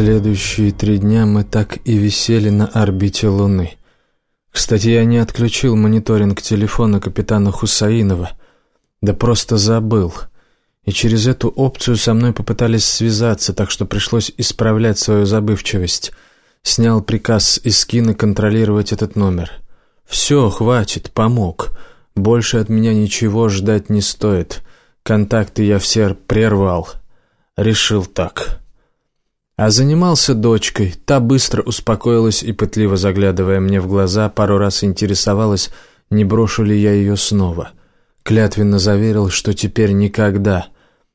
Следующие три дня мы так и висели на орбите Луны. Кстати, я не отключил мониторинг телефона капитана Хусаинова. Да просто забыл. И через эту опцию со мной попытались связаться, так что пришлось исправлять свою забывчивость. Снял приказ из кино контролировать этот номер. «Все, хватит, помог. Больше от меня ничего ждать не стоит. Контакты я все прервал. Решил так». А занимался дочкой. Та быстро успокоилась и, пытливо заглядывая мне в глаза, пару раз интересовалась, не брошу ли я ее снова. Клятвенно заверил, что теперь никогда.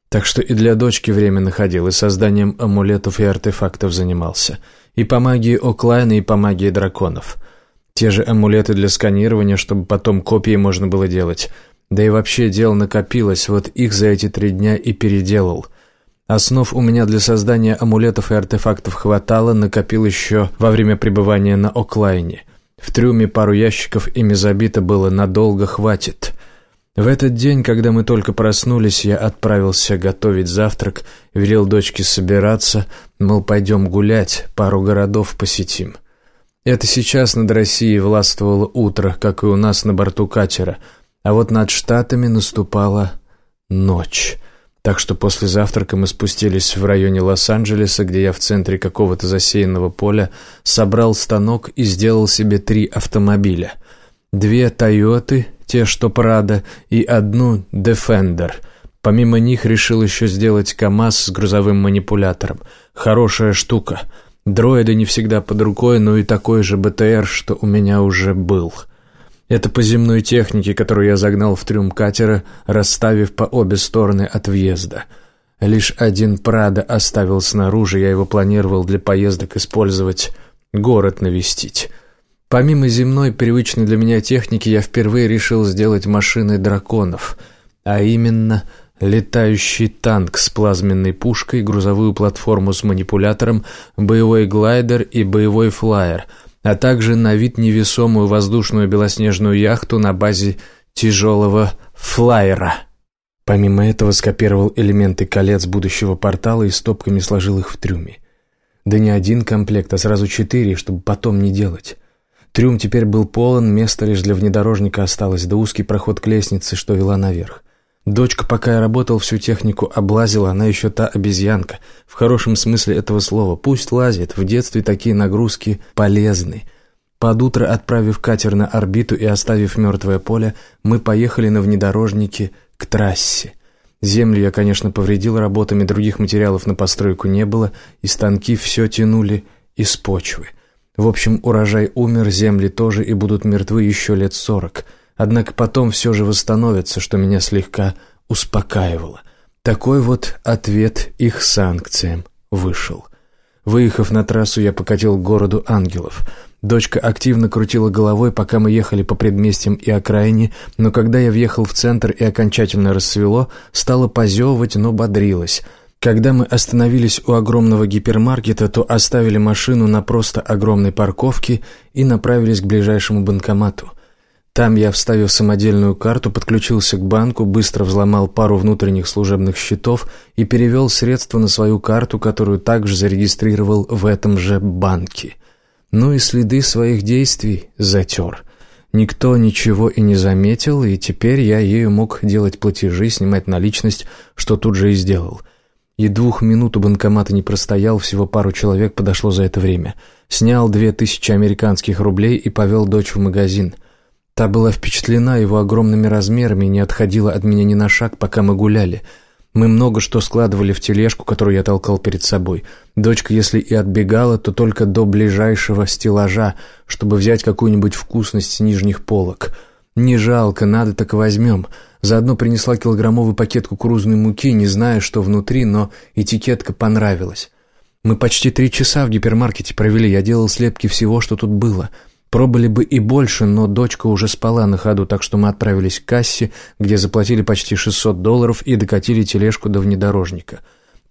Так что и для дочки время находил, и созданием амулетов и артефактов занимался. И по магии Оклайна, и по магии драконов. Те же амулеты для сканирования, чтобы потом копии можно было делать. Да и вообще дел накопилось, вот их за эти три дня и переделал – Основ у меня для создания амулетов и артефактов хватало, накопил еще во время пребывания на Оклайне. В трюме пару ящиков ими забито было, надолго хватит. В этот день, когда мы только проснулись, я отправился готовить завтрак, велел дочке собираться, мол, пойдем гулять, пару городов посетим. Это сейчас над Россией властвовало утро, как и у нас на борту катера, а вот над Штатами наступала ночь. Так что после завтрака мы спустились в районе Лос-Анджелеса, где я в центре какого-то засеянного поля собрал станок и сделал себе три автомобиля. Две «Тойоты», те, что «Прада», и одну «Дефендер». Помимо них решил еще сделать КАМАЗ с грузовым манипулятором. Хорошая штука. Дроиды не всегда под рукой, но и такой же БТР, что у меня уже был. Это по земной технике, которую я загнал в трюм катера, расставив по обе стороны от въезда. Лишь один Прада оставил снаружи, я его планировал для поездок использовать, город навестить. Помимо земной, привычной для меня техники, я впервые решил сделать машины драконов, а именно летающий танк с плазменной пушкой, грузовую платформу с манипулятором, боевой глайдер и боевой флайер — а также на вид невесомую воздушную белоснежную яхту на базе тяжелого флайера. Помимо этого скопировал элементы колец будущего портала и стопками сложил их в трюме. Да не один комплект, а сразу четыре, чтобы потом не делать. Трюм теперь был полон, место лишь для внедорожника осталось, да узкий проход к лестнице, что вела наверх. Дочка, пока я работал, всю технику облазила, она еще та обезьянка, в хорошем смысле этого слова. Пусть лазит, в детстве такие нагрузки полезны. Под утро, отправив катер на орбиту и оставив мертвое поле, мы поехали на внедорожнике к трассе. Землю я, конечно, повредил работами, других материалов на постройку не было, и станки все тянули из почвы. В общем, урожай умер, земли тоже и будут мертвы еще лет сорок — Однако потом все же восстановится, что меня слегка успокаивало. Такой вот ответ их санкциям вышел. Выехав на трассу, я покатил к городу ангелов. Дочка активно крутила головой, пока мы ехали по предместьям и окраине, но когда я въехал в центр и окончательно рассвело, стала позевывать, но бодрилась. Когда мы остановились у огромного гипермаркета, то оставили машину на просто огромной парковке и направились к ближайшему банкомату – там я, вставив самодельную карту, подключился к банку, быстро взломал пару внутренних служебных счетов и перевел средства на свою карту, которую также зарегистрировал в этом же банке. Ну и следы своих действий затер. Никто ничего и не заметил, и теперь я ею мог делать платежи, снимать наличность, что тут же и сделал. И двух минут у банкомата не простоял, всего пару человек подошло за это время. Снял две тысячи американских рублей и повел дочь в магазин — Та была впечатлена его огромными размерами и не отходила от меня ни на шаг, пока мы гуляли. Мы много что складывали в тележку, которую я толкал перед собой. Дочка, если и отбегала, то только до ближайшего стеллажа, чтобы взять какую-нибудь вкусность с нижних полок. Не жалко, надо так возьмем. Заодно принесла килограммовый пакет кукурузной муки, не зная, что внутри, но этикетка понравилась. Мы почти три часа в гипермаркете провели, я делал слепки всего, что тут было — Пробовали бы и больше, но дочка уже спала на ходу, так что мы отправились к кассе, где заплатили почти 600 долларов и докатили тележку до внедорожника.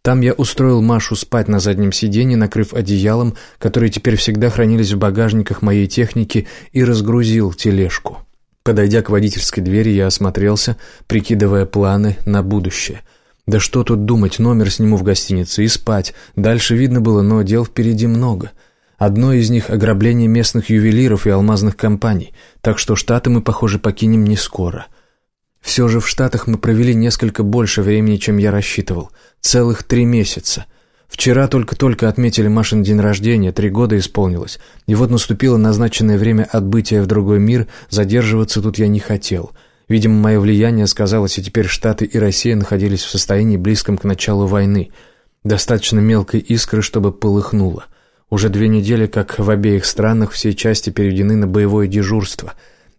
Там я устроил Машу спать на заднем сиденье, накрыв одеялом, которые теперь всегда хранились в багажниках моей техники, и разгрузил тележку. Подойдя к водительской двери, я осмотрелся, прикидывая планы на будущее. Да что тут думать, номер сниму в гостинице и спать. Дальше видно было, но дел впереди много. Одно из них — ограбление местных ювелиров и алмазных компаний, так что Штаты мы, похоже, покинем не скоро. Все же в Штатах мы провели несколько больше времени, чем я рассчитывал. Целых три месяца. Вчера только-только отметили Машин день рождения, три года исполнилось. И вот наступило назначенное время отбытия в другой мир, задерживаться тут я не хотел. Видимо, мое влияние сказалось, и теперь Штаты и Россия находились в состоянии близком к началу войны. Достаточно мелкой искры, чтобы полыхнуло. Уже две недели, как в обеих странах, все части переведены на боевое дежурство.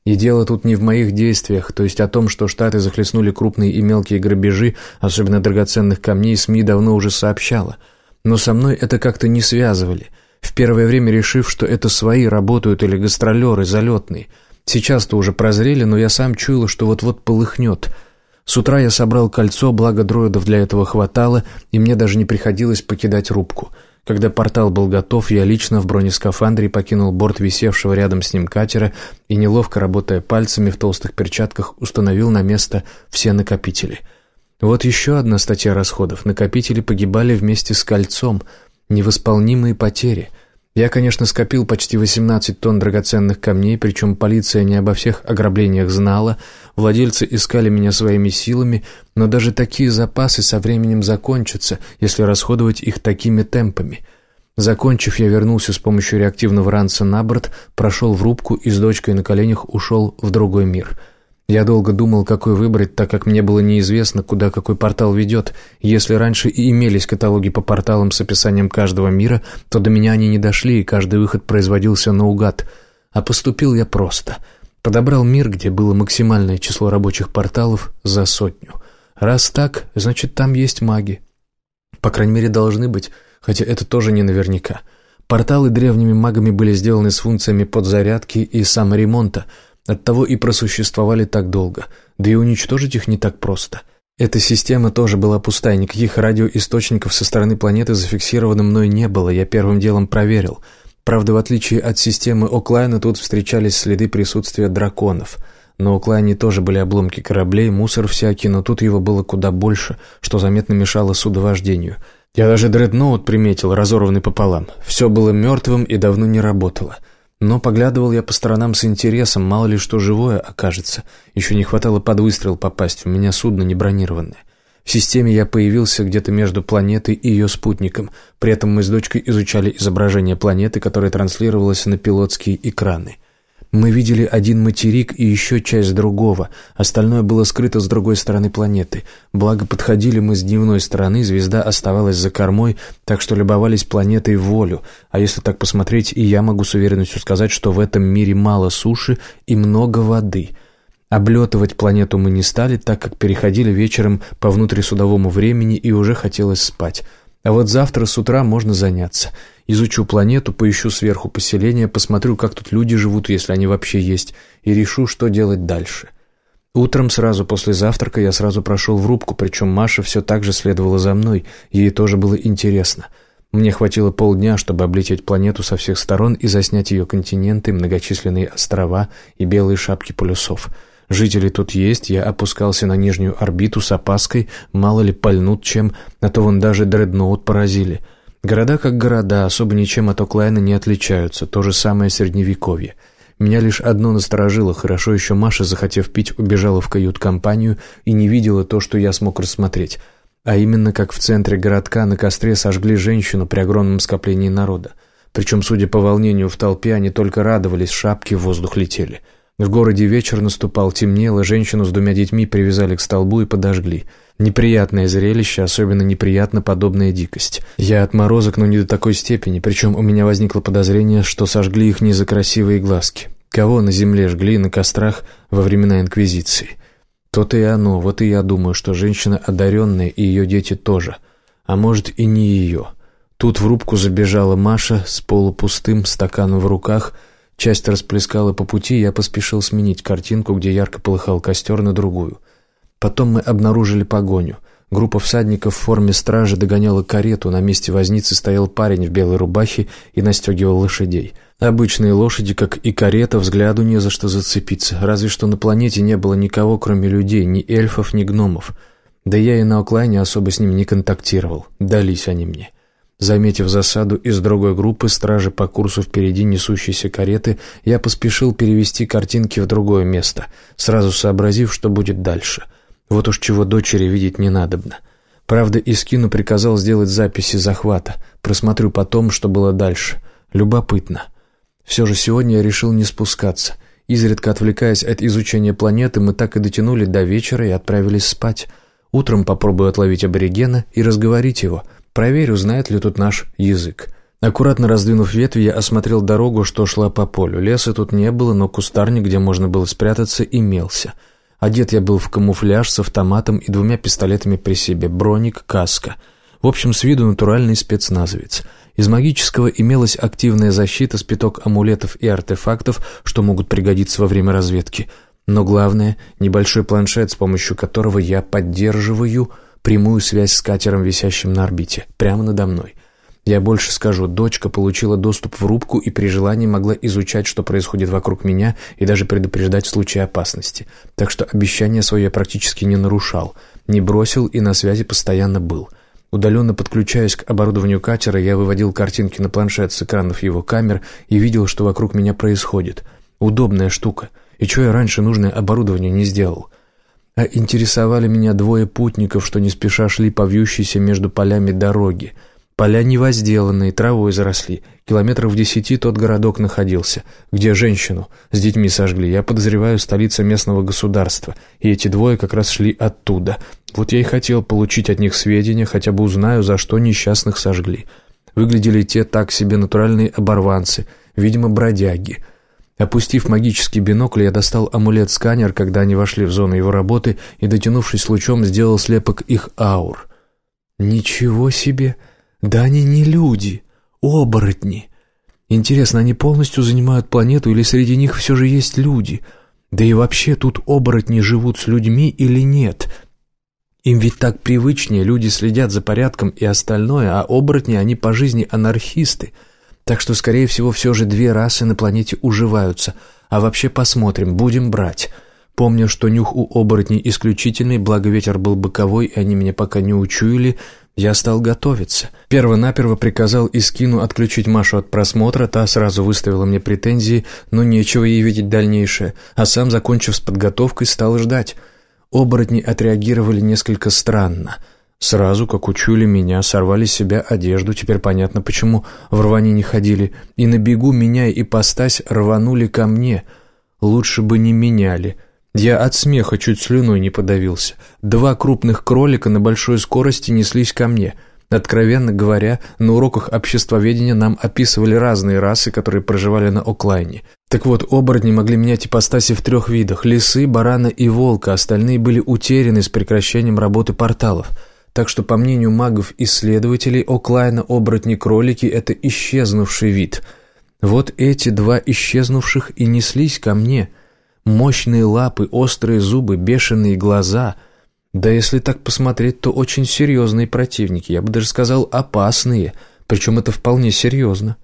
И дело тут не в моих действиях, то есть о том, что Штаты захлестнули крупные и мелкие грабежи, особенно драгоценных камней, СМИ давно уже сообщала. Но со мной это как-то не связывали, в первое время решив, что это свои работают или гастролеры, залетные. Сейчас-то уже прозрели, но я сам чуял, что вот-вот полыхнет. С утра я собрал кольцо, благо дроидов для этого хватало, и мне даже не приходилось покидать рубку — когда портал был готов, я лично в бронескафандре покинул борт висевшего рядом с ним катера и, неловко работая пальцами в толстых перчатках, установил на место все накопители. Вот еще одна статья расходов. Накопители погибали вместе с кольцом. Невосполнимые потери — я, конечно, скопил почти 18 тонн драгоценных камней, причем полиция не обо всех ограблениях знала, владельцы искали меня своими силами, но даже такие запасы со временем закончатся, если расходовать их такими темпами. Закончив, я вернулся с помощью реактивного ранца на борт, прошел в рубку и с дочкой на коленях ушел в другой мир — я долго думал, какой выбрать, так как мне было неизвестно, куда какой портал ведет. Если раньше и имелись каталоги по порталам с описанием каждого мира, то до меня они не дошли, и каждый выход производился наугад. А поступил я просто. Подобрал мир, где было максимальное число рабочих порталов за сотню. Раз так, значит, там есть маги. По крайней мере, должны быть, хотя это тоже не наверняка. Порталы древними магами были сделаны с функциями подзарядки и саморемонта — Оттого и просуществовали так долго, да и уничтожить их не так просто. Эта система тоже была пустая, никаких радиоисточников со стороны планеты зафиксировано мной не было, я первым делом проверил. Правда, в отличие от системы Оклайна, тут встречались следы присутствия драконов. На Оклайне тоже были обломки кораблей, мусор всякий, но тут его было куда больше, что заметно мешало судовождению. Я даже дредноут приметил, разорванный пополам. Все было мертвым и давно не работало. Но поглядывал я по сторонам с интересом, мало ли что живое окажется. Еще не хватало под выстрел попасть, у меня судно не бронированное. В системе я появился где-то между планетой и ее спутником. При этом мы с дочкой изучали изображение планеты, которое транслировалось на пилотские экраны. Мы видели один материк и еще часть другого, остальное было скрыто с другой стороны планеты. Благо, подходили мы с дневной стороны, звезда оставалась за кормой, так что любовались планетой волю. А если так посмотреть, и я могу с уверенностью сказать, что в этом мире мало суши и много воды. Облетывать планету мы не стали, так как переходили вечером по внутрисудовому времени и уже хотелось спать. А вот завтра с утра можно заняться — Изучу планету, поищу сверху поселения, посмотрю, как тут люди живут, если они вообще есть, и решу, что делать дальше. Утром, сразу после завтрака, я сразу прошел в рубку, причем Маша все так же следовала за мной, ей тоже было интересно. Мне хватило полдня, чтобы облететь планету со всех сторон и заснять ее континенты, многочисленные острова и белые шапки полюсов. Жители тут есть, я опускался на нижнюю орбиту с опаской, мало ли пальнут чем, а то вон даже дредноут поразили — Города как города, особо ничем от Оклайна не отличаются, то же самое средневековье. Меня лишь одно насторожило, хорошо еще Маша, захотев пить, убежала в кают-компанию и не видела то, что я смог рассмотреть. А именно, как в центре городка на костре сожгли женщину при огромном скоплении народа. Причем, судя по волнению в толпе, они только радовались, шапки в воздух летели. В городе вечер наступал, темнело, женщину с двумя детьми привязали к столбу и подожгли – Неприятное зрелище, особенно неприятно подобная дикость. Я отморозок, но не до такой степени, причем у меня возникло подозрение, что сожгли их не за красивые глазки. Кого на земле жгли на кострах во времена Инквизиции? То-то и оно, вот и я думаю, что женщина одаренная и ее дети тоже. А может и не ее. Тут в рубку забежала Маша с полупустым стаканом в руках, часть расплескала по пути, я поспешил сменить картинку, где ярко полыхал костер, на другую. Потом мы обнаружили погоню. Группа всадников в форме стражи догоняла карету, на месте возницы стоял парень в белой рубахе и настегивал лошадей. Обычные лошади, как и карета, взгляду не за что зацепиться, разве что на планете не было никого, кроме людей, ни эльфов, ни гномов. Да я и на оклайне особо с ними не контактировал, дались они мне. Заметив засаду из другой группы стражи по курсу впереди несущейся кареты, я поспешил перевести картинки в другое место, сразу сообразив, что будет дальше. Вот уж чего дочери видеть не надобно. Правда, Искину приказал сделать записи захвата. Просмотрю потом, что было дальше. Любопытно. Все же сегодня я решил не спускаться. Изредка отвлекаясь от изучения планеты, мы так и дотянули до вечера и отправились спать. Утром попробую отловить аборигена и разговорить его. Проверю, знает ли тут наш язык. Аккуратно раздвинув ветви, я осмотрел дорогу, что шла по полю. Леса тут не было, но кустарник, где можно было спрятаться, имелся. Одет я был в камуфляж с автоматом и двумя пистолетами при себе, броник, каска. В общем, с виду натуральный спецназовец. Из магического имелась активная защита, спиток амулетов и артефактов, что могут пригодиться во время разведки. Но главное — небольшой планшет, с помощью которого я поддерживаю прямую связь с катером, висящим на орбите, прямо надо мной. Я больше скажу, дочка получила доступ в рубку и при желании могла изучать, что происходит вокруг меня, и даже предупреждать в случае опасности. Так что обещание свое я практически не нарушал, не бросил и на связи постоянно был. Удаленно подключаясь к оборудованию катера, я выводил картинки на планшет с экранов его камер и видел, что вокруг меня происходит. Удобная штука. И что я раньше нужное оборудование не сделал? А интересовали меня двое путников, что не спеша шли по вьющейся между полями дороги — Поля невозделанные, травой заросли. Километров в десяти тот городок находился, где женщину с детьми сожгли. Я подозреваю, столица местного государства. И эти двое как раз шли оттуда. Вот я и хотел получить от них сведения, хотя бы узнаю, за что несчастных сожгли. Выглядели те так себе натуральные оборванцы, видимо, бродяги. Опустив магический бинокль, я достал амулет-сканер, когда они вошли в зону его работы, и, дотянувшись лучом, сделал слепок их аур. «Ничего себе!» Да они не люди, оборотни. Интересно, они полностью занимают планету или среди них все же есть люди? Да и вообще тут оборотни живут с людьми или нет? Им ведь так привычнее, люди следят за порядком и остальное, а оборотни, они по жизни анархисты. Так что, скорее всего, все же две расы на планете уживаются. А вообще посмотрим, будем брать. Помню, что нюх у оборотней исключительный, благо ветер был боковой, и они меня пока не учуяли, я стал готовиться. Перво-наперво приказал Искину отключить Машу от просмотра, та сразу выставила мне претензии, но нечего ей видеть дальнейшее, а сам, закончив с подготовкой, стал ждать. Оборотни отреагировали несколько странно. Сразу, как учули меня, сорвали с себя одежду, теперь понятно, почему в рвани не ходили, и на бегу, меняя ипостась, рванули ко мне. Лучше бы не меняли, я от смеха чуть слюной не подавился. Два крупных кролика на большой скорости неслись ко мне. Откровенно говоря, на уроках обществоведения нам описывали разные расы, которые проживали на Оклайне. Так вот, оборотни могли менять ипостаси в трех видах – лисы, барана и волка, остальные были утеряны с прекращением работы порталов. Так что, по мнению магов-исследователей, Оклайна оборотни-кролики – это исчезнувший вид. Вот эти два исчезнувших и неслись ко мне – Мощные лапы, острые зубы, бешеные глаза. Да если так посмотреть, то очень серьезные противники, я бы даже сказал опасные, причем это вполне серьезно.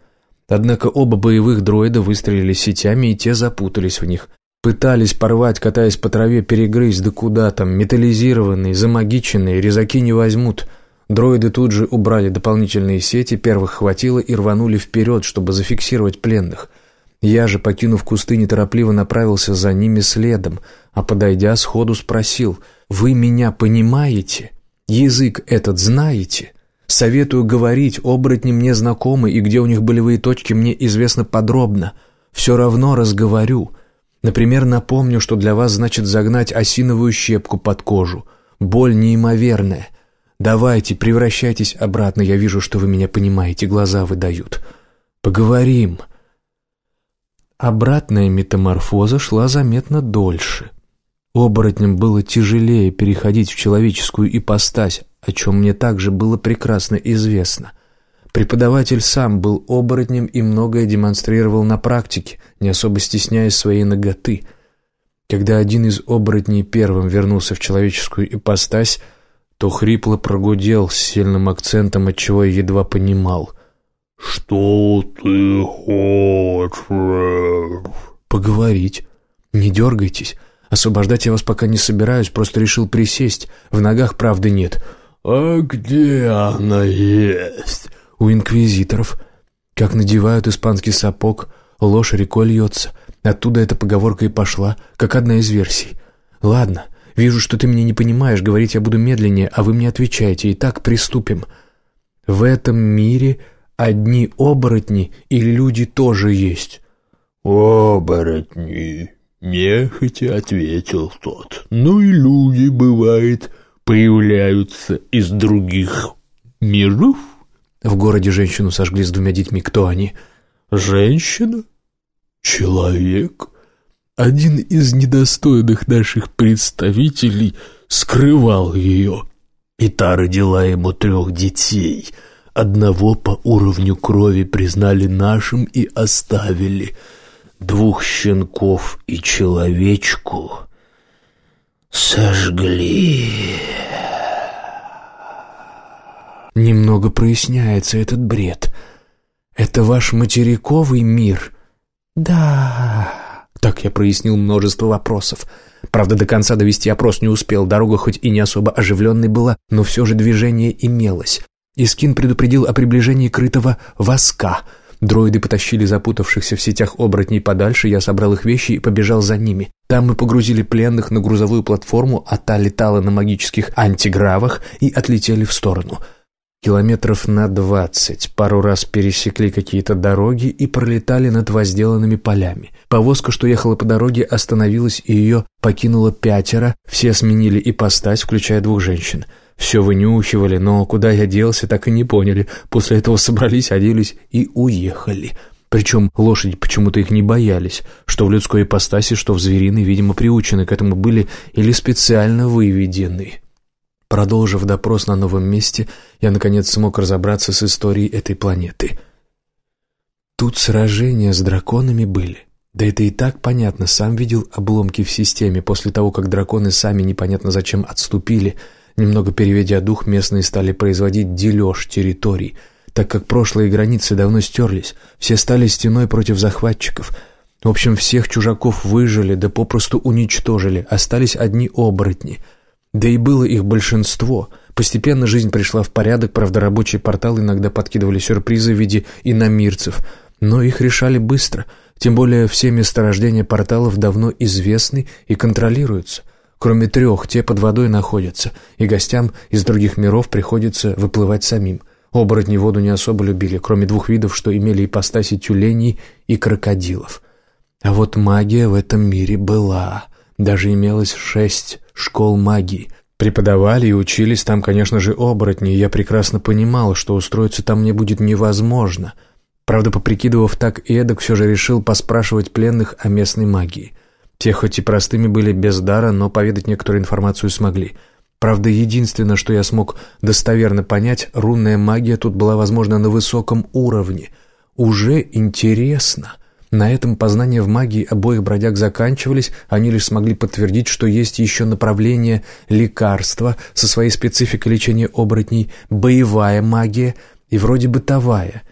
Однако оба боевых дроида выстрелили сетями, и те запутались в них. Пытались порвать, катаясь по траве, перегрызть, да куда там, металлизированные, замагиченные, резаки не возьмут. Дроиды тут же убрали дополнительные сети, первых хватило и рванули вперед, чтобы зафиксировать пленных – я же, покинув кусты, неторопливо направился за ними следом, а подойдя, сходу спросил, «Вы меня понимаете? Язык этот знаете? Советую говорить, оборотни мне знакомы, и где у них болевые точки мне известно подробно. Все равно разговорю. Например, напомню, что для вас значит загнать осиновую щепку под кожу. Боль неимоверная. Давайте, превращайтесь обратно, я вижу, что вы меня понимаете, глаза выдают. Поговорим». Обратная метаморфоза шла заметно дольше. Оборотням было тяжелее переходить в человеческую ипостась, о чем мне также было прекрасно известно. Преподаватель сам был оборотнем и многое демонстрировал на практике, не особо стесняясь своей ноготы. Когда один из оборотней первым вернулся в человеческую ипостась, то хрипло прогудел с сильным акцентом, отчего я едва понимал — «Что ты хочешь?» «Поговорить. Не дергайтесь. Освобождать я вас пока не собираюсь, просто решил присесть. В ногах правды нет». «А где она есть?» «У инквизиторов. Как надевают испанский сапог, ложь рекой льется. Оттуда эта поговорка и пошла, как одна из версий. Ладно, вижу, что ты меня не понимаешь, говорить я буду медленнее, а вы мне отвечаете. Итак, приступим. В этом мире одни оборотни или люди тоже есть?» «Оборотни», — нехотя ответил тот. «Ну и люди, бывает, появляются из других миров». В городе женщину сожгли с двумя детьми. Кто они? «Женщина? Человек?» Один из недостойных наших представителей скрывал ее, и та родила ему трех детей. Одного по уровню крови признали нашим и оставили — двух щенков и человечку сожгли. Немного проясняется этот бред. Это ваш материковый мир? Да. Так я прояснил множество вопросов. Правда, до конца довести опрос не успел. Дорога хоть и не особо оживленной была, но все же движение имелось. Искин предупредил о приближении крытого воска — Дроиды потащили запутавшихся в сетях оборотней подальше, я собрал их вещи и побежал за ними. Там мы погрузили пленных на грузовую платформу, а та летала на магических антигравах и отлетели в сторону. Километров на двадцать, пару раз пересекли какие-то дороги и пролетали над возделанными полями. Повозка, что ехала по дороге, остановилась и ее покинуло пятеро, все сменили ипостась, включая двух женщин — все вынюхивали, но куда я делся, так и не поняли. После этого собрались, оделись и уехали. Причем лошади почему-то их не боялись, что в людской ипостаси, что в звериной, видимо, приучены к этому были или специально выведены. Продолжив допрос на новом месте, я, наконец, смог разобраться с историей этой планеты. Тут сражения с драконами были. Да это и так понятно, сам видел обломки в системе после того, как драконы сами непонятно зачем отступили – Немного переведя дух, местные стали производить дележ территорий, так как прошлые границы давно стерлись, все стали стеной против захватчиков. В общем, всех чужаков выжили, да попросту уничтожили, остались одни оборотни. Да и было их большинство. Постепенно жизнь пришла в порядок, правда, рабочие порталы иногда подкидывали сюрпризы в виде иномирцев, но их решали быстро, тем более все месторождения порталов давно известны и контролируются. Кроме трех, те под водой находятся, и гостям из других миров приходится выплывать самим. Оборотни воду не особо любили, кроме двух видов, что имели ипостаси тюленей и крокодилов. А вот магия в этом мире была. Даже имелось шесть школ магии. Преподавали и учились там, конечно же, оборотни, и я прекрасно понимал, что устроиться там мне будет невозможно. Правда, поприкидывав так и эдак, все же решил поспрашивать пленных о местной магии. Те хоть и простыми были без дара, но поведать некоторую информацию смогли. Правда, единственное, что я смог достоверно понять, рунная магия тут была, возможно, на высоком уровне. Уже интересно. На этом познания в магии обоих бродяг заканчивались, они лишь смогли подтвердить, что есть еще направление лекарства со своей спецификой лечения оборотней, боевая магия и вроде бытовая.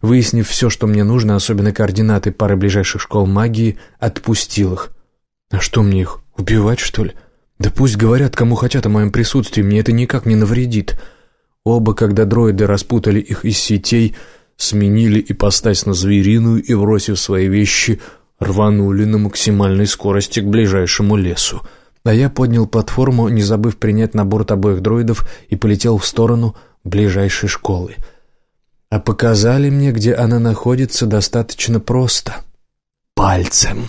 Выяснив все, что мне нужно, особенно координаты пары ближайших школ магии, отпустил их. А что мне их, убивать, что ли? Да пусть говорят, кому хотят о моем присутствии, мне это никак не навредит. Оба, когда дроиды распутали их из сетей, сменили ипостась на звериную и, бросив свои вещи, рванули на максимальной скорости к ближайшему лесу. А я поднял платформу, не забыв принять на борт обоих дроидов, и полетел в сторону ближайшей школы. А показали мне, где она находится, достаточно просто. Пальцем.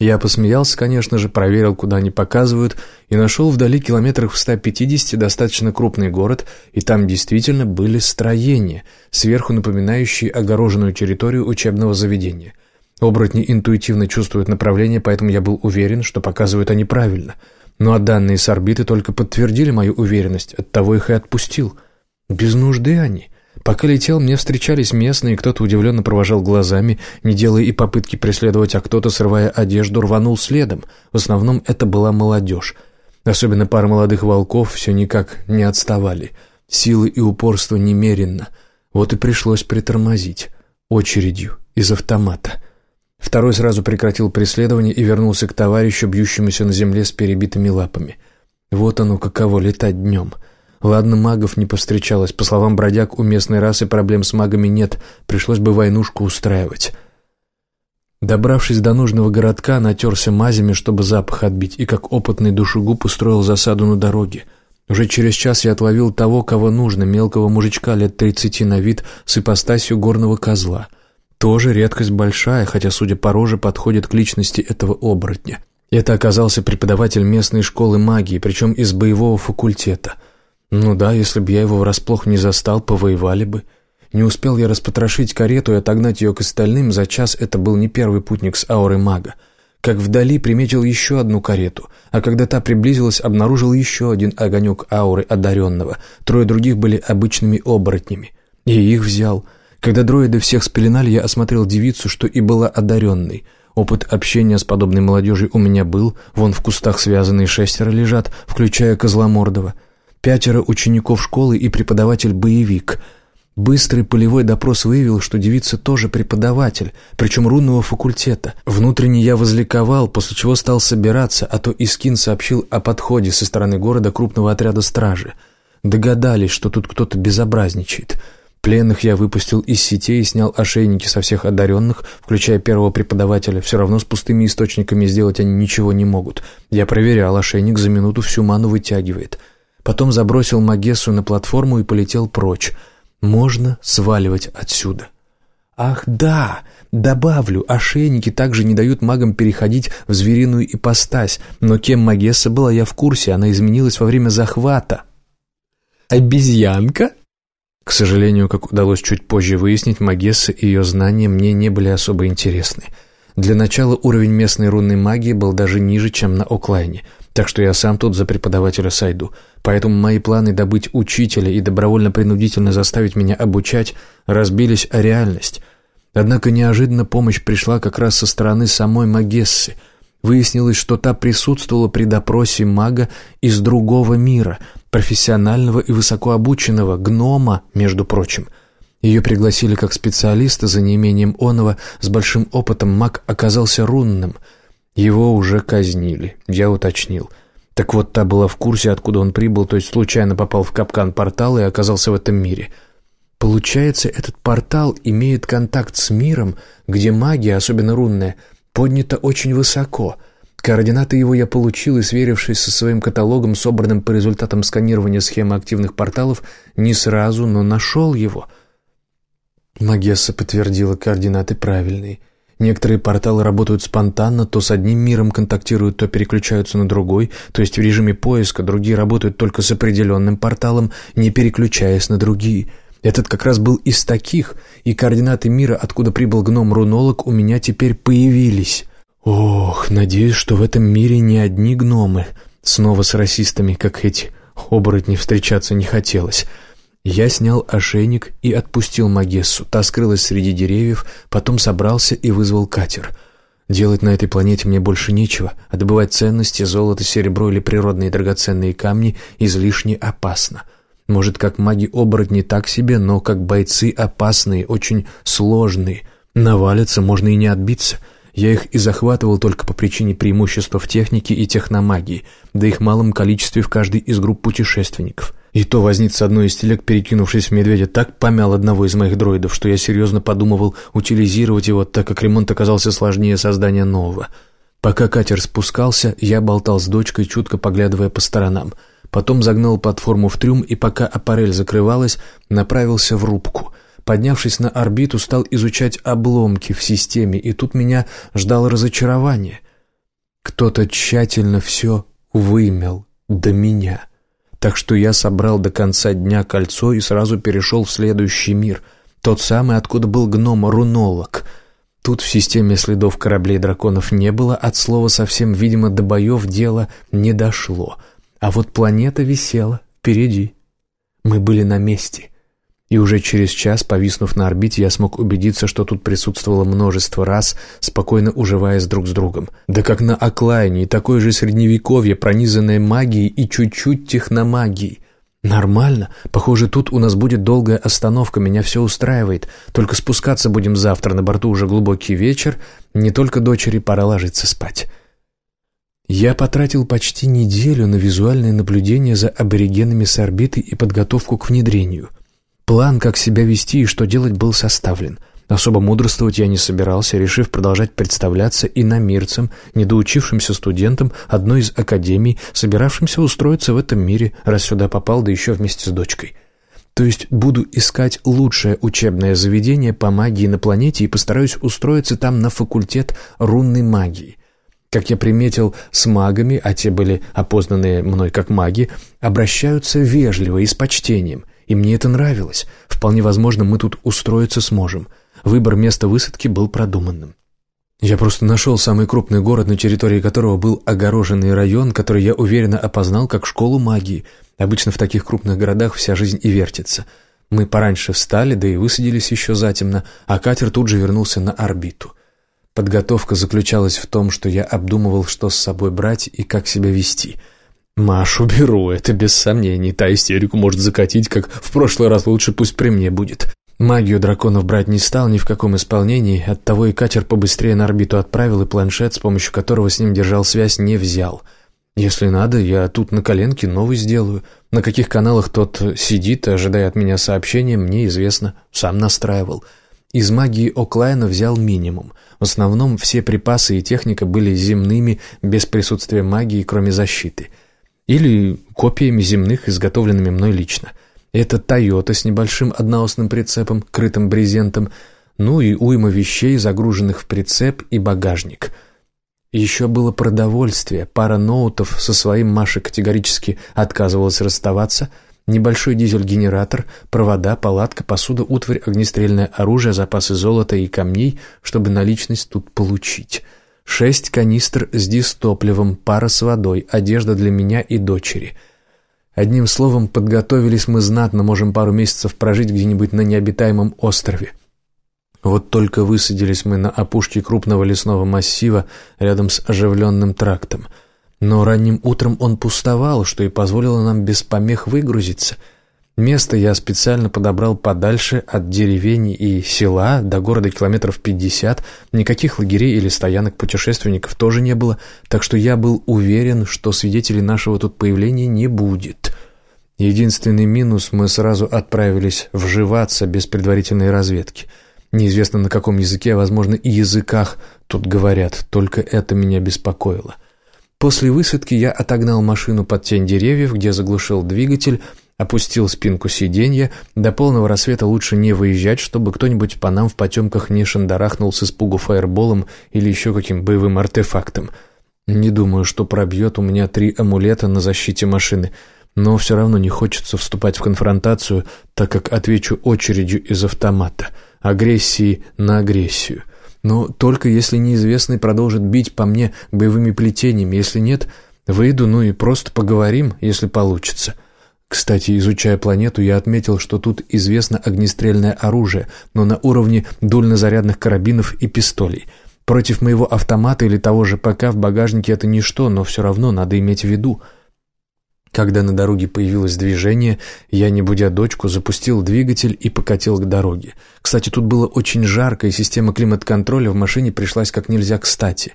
Я посмеялся, конечно же, проверил, куда они показывают, и нашел вдали километрах в 150 достаточно крупный город, и там действительно были строения, сверху напоминающие огороженную территорию учебного заведения. Оборотни интуитивно чувствуют направление, поэтому я был уверен, что показывают они правильно. Ну а данные с орбиты только подтвердили мою уверенность, оттого их и отпустил. Без нужды они. Пока летел, мне встречались местные, кто-то удивленно провожал глазами, не делая и попытки преследовать, а кто-то, срывая одежду, рванул следом. В основном это была молодежь. Особенно пара молодых волков все никак не отставали. Силы и упорство немеренно. Вот и пришлось притормозить. Очередью из автомата. Второй сразу прекратил преследование и вернулся к товарищу, бьющемуся на земле с перебитыми лапами. Вот оно каково летать днем. Ладно, магов не повстречалось. По словам бродяг, у местной расы проблем с магами нет. Пришлось бы войнушку устраивать. Добравшись до нужного городка, натерся мазями, чтобы запах отбить, и как опытный душегуб устроил засаду на дороге. Уже через час я отловил того, кого нужно, мелкого мужичка лет тридцати на вид с ипостасью горного козла — тоже редкость большая, хотя, судя по роже, подходит к личности этого оборотня. Это оказался преподаватель местной школы магии, причем из боевого факультета. Ну да, если бы я его врасплох не застал, повоевали бы. Не успел я распотрошить карету и отогнать ее к остальным, за час это был не первый путник с аурой мага. Как вдали приметил еще одну карету, а когда та приблизилась, обнаружил еще один огонек ауры одаренного. Трое других были обычными оборотнями. И их взял — когда дроиды всех спеленали, я осмотрел девицу, что и была одаренной. Опыт общения с подобной молодежью у меня был, вон в кустах связанные шестеро лежат, включая Козломордова. Пятеро учеников школы и преподаватель-боевик. Быстрый полевой допрос выявил, что девица тоже преподаватель, причем рунного факультета. Внутренне я возликовал, после чего стал собираться, а то Искин сообщил о подходе со стороны города крупного отряда стражи. Догадались, что тут кто-то безобразничает. Пленных я выпустил из сетей и снял ошейники со всех одаренных, включая первого преподавателя. Все равно с пустыми источниками сделать они ничего не могут. Я проверял, ошейник за минуту всю ману вытягивает. Потом забросил Магессу на платформу и полетел прочь. Можно сваливать отсюда. Ах да, добавлю, ошейники также не дают магам переходить в звериную ипостась, но кем Магесса была, я в курсе, она изменилась во время захвата. «Обезьянка?» К сожалению, как удалось чуть позже выяснить, Магесса и ее знания мне не были особо интересны. Для начала уровень местной рунной магии был даже ниже, чем на Оклайне, так что я сам тут за преподавателя сойду. Поэтому мои планы добыть учителя и добровольно-принудительно заставить меня обучать разбились о реальность. Однако неожиданно помощь пришла как раз со стороны самой Магессы. Выяснилось, что та присутствовала при допросе мага из другого мира — профессионального и высокообученного, гнома, между прочим. Ее пригласили как специалиста за неимением оного, с большим опытом маг оказался рунным. Его уже казнили, я уточнил. Так вот, та была в курсе, откуда он прибыл, то есть случайно попал в капкан портала и оказался в этом мире. Получается, этот портал имеет контакт с миром, где магия, особенно рунная, поднята очень высоко — Координаты его я получил и, сверившись со своим каталогом, собранным по результатам сканирования схемы активных порталов, не сразу, но нашел его. Магесса подтвердила координаты правильные. Некоторые порталы работают спонтанно, то с одним миром контактируют, то переключаются на другой, то есть в режиме поиска, другие работают только с определенным порталом, не переключаясь на другие. Этот как раз был из таких, и координаты мира, откуда прибыл гном-рунолог, у меня теперь появились. Ох, надеюсь, что в этом мире не одни гномы. Снова с расистами, как эти оборотни, встречаться не хотелось. Я снял ошейник и отпустил Магессу. Та скрылась среди деревьев, потом собрался и вызвал катер. Делать на этой планете мне больше нечего, а добывать ценности, золото, серебро или природные драгоценные камни излишне опасно. Может, как маги-оборотни так себе, но как бойцы опасные, очень сложные. Навалиться можно и не отбиться — я их и захватывал только по причине преимущества в технике и техномагии, да их малом количестве в каждой из групп путешественников. И то возница одной из телег, перекинувшись в медведя, так помял одного из моих дроидов, что я серьезно подумывал утилизировать его, так как ремонт оказался сложнее создания нового. Пока катер спускался, я болтал с дочкой, чутко поглядывая по сторонам. Потом загнал платформу в трюм и, пока аппарель закрывалась, направился в рубку — Поднявшись на орбиту, стал изучать обломки в системе, и тут меня ждало разочарование. Кто-то тщательно все вымел до меня. Так что я собрал до конца дня кольцо и сразу перешел в следующий мир, тот самый, откуда был гном-рунолог. Тут в системе следов кораблей драконов не было, от слова совсем, видимо, до боев дело не дошло. А вот планета висела впереди. Мы были на месте — и уже через час, повиснув на орбите, я смог убедиться, что тут присутствовало множество раз, спокойно уживаясь друг с другом. Да как на оклайне, такое же средневековье, пронизанное магией и чуть-чуть техномагией. «Нормально. Похоже, тут у нас будет долгая остановка, меня все устраивает. Только спускаться будем завтра, на борту уже глубокий вечер. Не только дочери, пора ложиться спать». Я потратил почти неделю на визуальное наблюдение за аборигенами с орбиты и подготовку к внедрению. План, как себя вести и что делать, был составлен. Особо мудрствовать я не собирался, решив продолжать представляться иномирцем, недоучившимся студентом одной из академий, собиравшимся устроиться в этом мире, раз сюда попал, да еще вместе с дочкой. То есть буду искать лучшее учебное заведение по магии на планете и постараюсь устроиться там на факультет рунной магии. Как я приметил, с магами, а те были опознаны мной как маги, обращаются вежливо и с почтением. И мне это нравилось. Вполне возможно, мы тут устроиться сможем. Выбор места высадки был продуманным. Я просто нашел самый крупный город, на территории которого был огороженный район, который я уверенно опознал как школу магии. Обычно в таких крупных городах вся жизнь и вертится. Мы пораньше встали, да и высадились еще затемно, а катер тут же вернулся на орбиту. Подготовка заключалась в том, что я обдумывал, что с собой брать и как себя вести. Машу беру, это без сомнений. Та истерику может закатить, как в прошлый раз, лучше пусть при мне будет. Магию драконов брать не стал ни в каком исполнении, оттого и катер побыстрее на орбиту отправил, и планшет, с помощью которого с ним держал связь, не взял. Если надо, я тут на коленке новый сделаю. На каких каналах тот сидит, ожидая от меня сообщения, мне известно. Сам настраивал. Из магии Оклайна взял минимум. В основном все припасы и техника были земными, без присутствия магии, кроме защиты. Или копиями земных, изготовленными мной лично. Это «Тойота» с небольшим одноосным прицепом, крытым брезентом, ну и уйма вещей, загруженных в прицеп и багажник. Еще было продовольствие, пара ноутов, со своим Маша категорически отказывалась расставаться – Небольшой дизель-генератор, провода, палатка, посуда, утварь, огнестрельное оружие, запасы золота и камней, чтобы наличность тут получить. Шесть канистр с дистопливом, пара с водой, одежда для меня и дочери. Одним словом, подготовились мы знатно, можем пару месяцев прожить где-нибудь на необитаемом острове. Вот только высадились мы на опушке крупного лесного массива рядом с оживленным трактом — но ранним утром он пустовал, что и позволило нам без помех выгрузиться. Место я специально подобрал подальше от деревень и села, до города километров пятьдесят. Никаких лагерей или стоянок путешественников тоже не было, так что я был уверен, что свидетелей нашего тут появления не будет. Единственный минус — мы сразу отправились вживаться без предварительной разведки. Неизвестно на каком языке, а, возможно, и языках тут говорят, только это меня беспокоило. — После высадки я отогнал машину под тень деревьев, где заглушил двигатель, опустил спинку сиденья. До полного рассвета лучше не выезжать, чтобы кто-нибудь по нам в потемках не шандарахнул с испугу фаерболом или еще каким боевым артефактом. Не думаю, что пробьет у меня три амулета на защите машины, но все равно не хочется вступать в конфронтацию, так как отвечу очередью из автомата. Агрессии на агрессию. Но только если неизвестный продолжит бить по мне боевыми плетениями, если нет, выйду, ну и просто поговорим, если получится. Кстати, изучая планету, я отметил, что тут известно огнестрельное оружие, но на уровне дульнозарядных карабинов и пистолей. Против моего автомата или того же ПК в багажнике это ничто, но все равно надо иметь в виду – когда на дороге появилось движение, я, не будя дочку, запустил двигатель и покатил к дороге. Кстати, тут было очень жарко, и система климат-контроля в машине пришлась как нельзя кстати.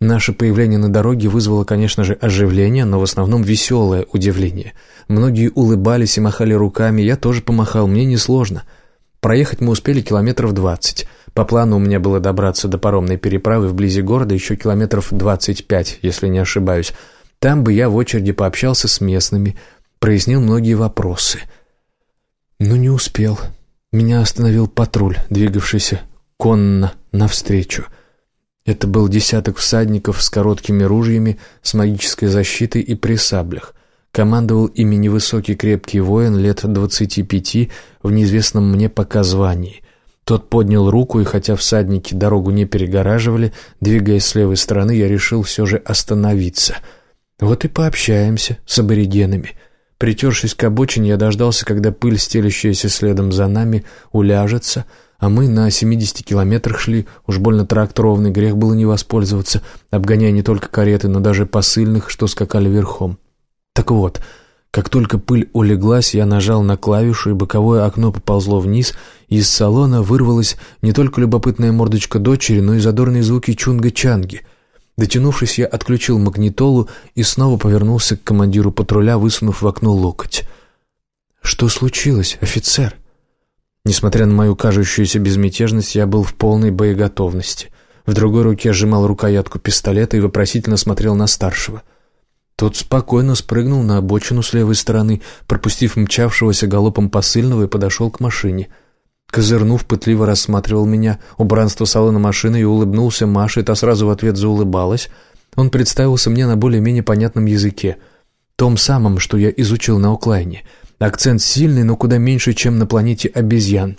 Наше появление на дороге вызвало, конечно же, оживление, но в основном веселое удивление. Многие улыбались и махали руками, я тоже помахал, мне несложно. Проехать мы успели километров двадцать. По плану у меня было добраться до паромной переправы вблизи города еще километров двадцать пять, если не ошибаюсь, там бы я в очереди пообщался с местными, прояснил многие вопросы. Но не успел. Меня остановил патруль, двигавшийся конно навстречу. Это был десяток всадников с короткими ружьями, с магической защитой и при саблях. Командовал ими невысокий крепкий воин лет двадцати пяти в неизвестном мне пока звании. Тот поднял руку, и хотя всадники дорогу не перегораживали, двигаясь с левой стороны, я решил все же остановиться — вот и пообщаемся с аборигенами. Притершись к обочине, я дождался, когда пыль, стелящаяся следом за нами, уляжется, а мы на 70 километрах шли, уж больно тракт ровный, грех было не воспользоваться, обгоняя не только кареты, но даже посыльных, что скакали верхом. Так вот, Как только пыль улеглась, я нажал на клавишу, и боковое окно поползло вниз, и из салона вырвалась не только любопытная мордочка дочери, но и задорные звуки чунга-чанги. Дотянувшись, я отключил магнитолу и снова повернулся к командиру патруля, высунув в окно локоть. «Что случилось, офицер?» Несмотря на мою кажущуюся безмятежность, я был в полной боеготовности. В другой руке сжимал рукоятку пистолета и вопросительно смотрел на старшего — тот спокойно спрыгнул на обочину с левой стороны, пропустив мчавшегося галопом посыльного и подошел к машине. Козырнув, пытливо рассматривал меня, убранство салона машины и улыбнулся Маше, та сразу в ответ заулыбалась. Он представился мне на более-менее понятном языке, том самом, что я изучил на Оклайне. Акцент сильный, но куда меньше, чем на планете обезьян.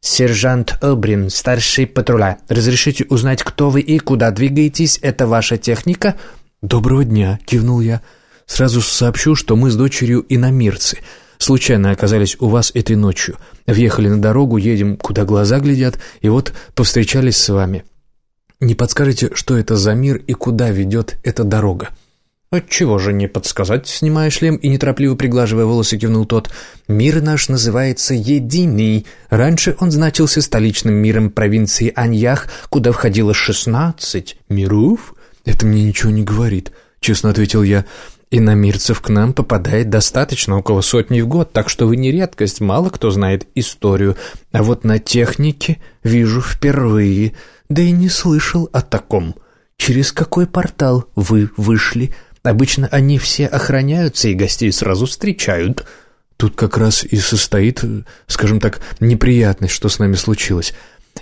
«Сержант Элбрин, старший патруля, разрешите узнать, кто вы и куда двигаетесь? Это ваша техника?» «Доброго дня», — кивнул я. «Сразу сообщу, что мы с дочерью иномирцы. Случайно оказались у вас этой ночью. Въехали на дорогу, едем, куда глаза глядят, и вот повстречались с вами. Не подскажете, что это за мир и куда ведет эта дорога?» «Отчего же не подсказать?» Снимая шлем и неторопливо приглаживая волосы, кивнул тот. «Мир наш называется Единый. Раньше он значился столичным миром провинции Аньях, куда входило шестнадцать миров». «Это мне ничего не говорит», — честно ответил я. «Иномирцев к нам попадает достаточно, около сотни в год, так что вы не редкость, мало кто знает историю. А вот на технике вижу впервые, да и не слышал о таком. Через какой портал вы вышли? Обычно они все охраняются и гостей сразу встречают». Тут как раз и состоит, скажем так, неприятность, что с нами случилось.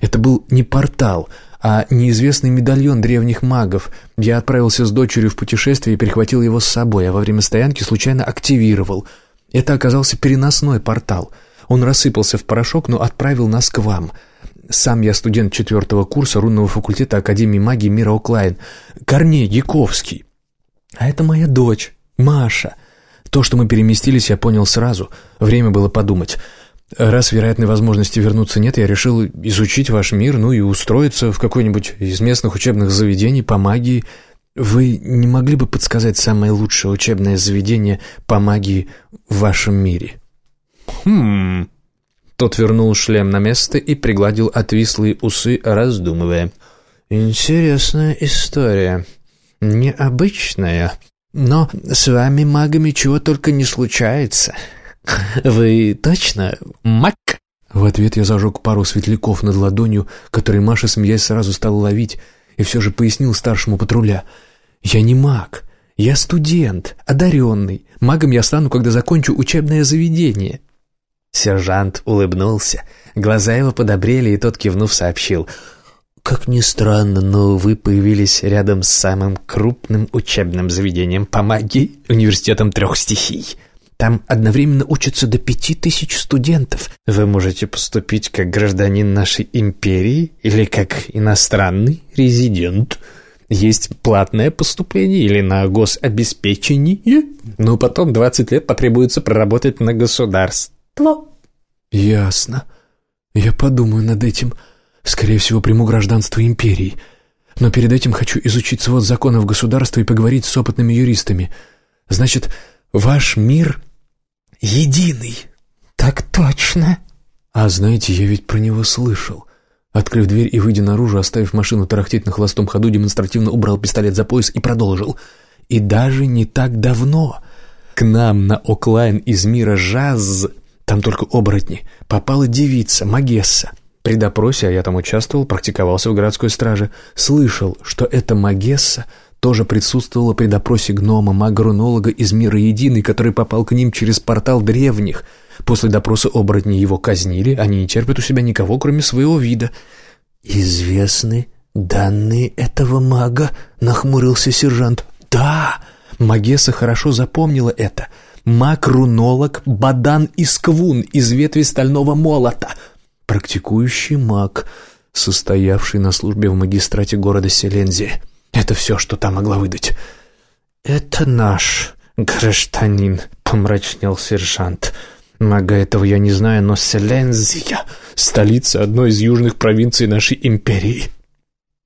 Это был не портал, а неизвестный медальон древних магов. Я отправился с дочерью в путешествие и перехватил его с собой, а во время стоянки случайно активировал. Это оказался переносной портал. Он рассыпался в порошок, но отправил нас к вам. Сам я студент четвертого курса рунного факультета Академии магии мира Оклайн. Корней Яковский. А это моя дочь, Маша. То, что мы переместились, я понял сразу. Время было подумать. Раз вероятной возможности вернуться нет, я решил изучить ваш мир, ну и устроиться в какой-нибудь из местных учебных заведений по магии. Вы не могли бы подсказать самое лучшее учебное заведение по магии в вашем мире? Хм. Тот вернул шлем на место и пригладил отвислые усы, раздумывая. Интересная история. Необычная. Но с вами, магами, чего только не случается. «Вы точно маг?» В ответ я зажег пару светляков над ладонью, которые Маша, смеясь, сразу стала ловить, и все же пояснил старшему патруля. «Я не маг. Я студент, одаренный. Магом я стану, когда закончу учебное заведение». Сержант улыбнулся. Глаза его подобрели, и тот, кивнув, сообщил. «Как ни странно, но вы появились рядом с самым крупным учебным заведением по магии, университетом трех стихий». Там одновременно учатся до пяти тысяч студентов. Вы можете поступить как гражданин нашей империи или как иностранный резидент. Есть платное поступление или на гособеспечение, но потом 20 лет потребуется проработать на государство. Ясно. Я подумаю над этим. Скорее всего, приму гражданство империи. Но перед этим хочу изучить свод законов государства и поговорить с опытными юристами. Значит, ваш мир единый». «Так точно». «А знаете, я ведь про него слышал». Открыв дверь и выйдя наружу, оставив машину тарахтеть на холостом ходу, демонстративно убрал пистолет за пояс и продолжил. «И даже не так давно к нам на Оклайн из мира Жаз, там только оборотни, попала девица, Магесса. При допросе, а я там участвовал, практиковался в городской страже, слышал, что эта Магесса — тоже присутствовала при допросе гнома, магронолога из мира единый, который попал к ним через портал древних. После допроса оборотни его казнили, они не терпят у себя никого, кроме своего вида. «Известны данные этого мага?» — нахмурился сержант. «Да!» — Магесса хорошо запомнила это. «Маг-рунолог Бадан Исквун из ветви стального молота. Практикующий маг, состоявший на службе в магистрате города Селензия». Это все, что та могла выдать. «Это наш гражданин», — помрачнел сержант. «Мага этого я не знаю, но Селензия — столица одной из южных провинций нашей империи».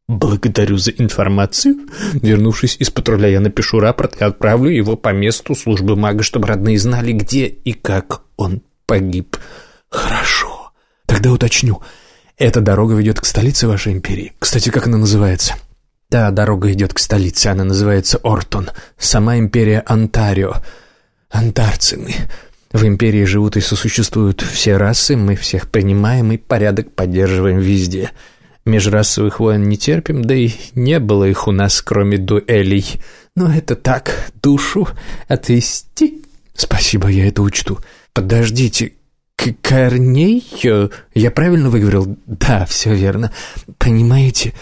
«Благодарю за информацию. Вернувшись из патруля, я напишу рапорт и отправлю его по месту службы мага, чтобы родные знали, где и как он погиб». «Хорошо. Тогда уточню. Эта дорога ведет к столице вашей империи. Кстати, как она называется?» «Да, дорога идет к столице. Она называется Ортон. Сама империя Онтарио. Антарцы мы. В империи живут и сосуществуют все расы, мы всех принимаем и порядок поддерживаем везде. Межрасовых войн не терпим, да и не было их у нас, кроме дуэлей. Но это так, душу отвести. Спасибо, я это учту. Подождите, Корней? Я правильно выговорил? Да, все верно. Понимаете,